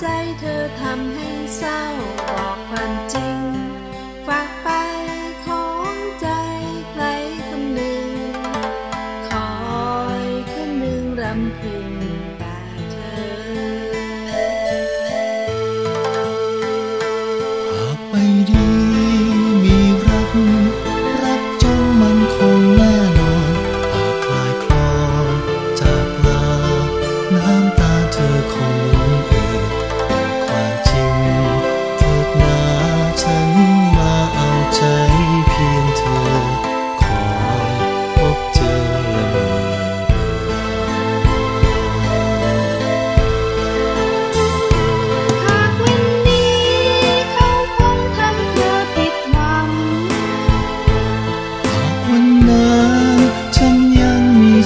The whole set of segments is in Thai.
ใจเธอทำให้เศร้าบอกความจริง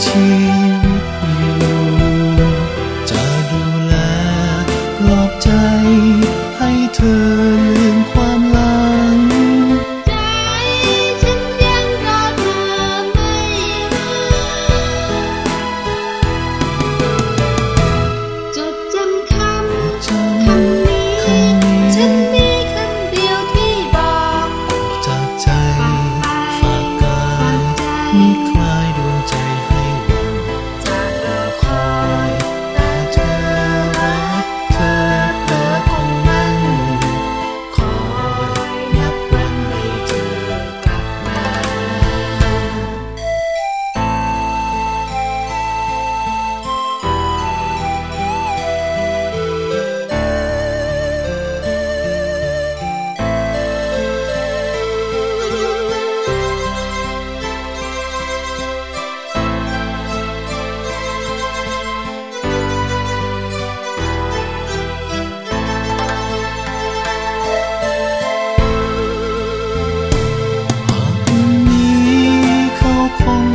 ชีวิตอยู่ จะดูแลปลอบใจ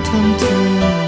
长亭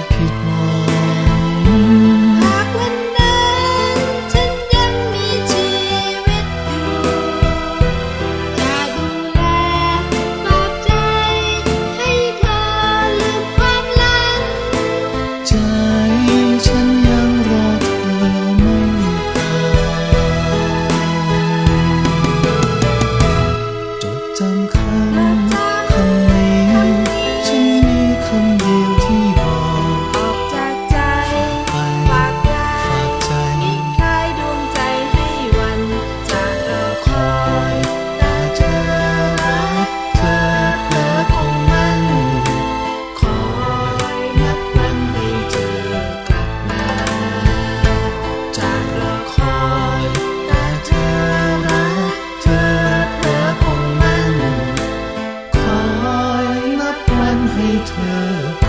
ให้เธอ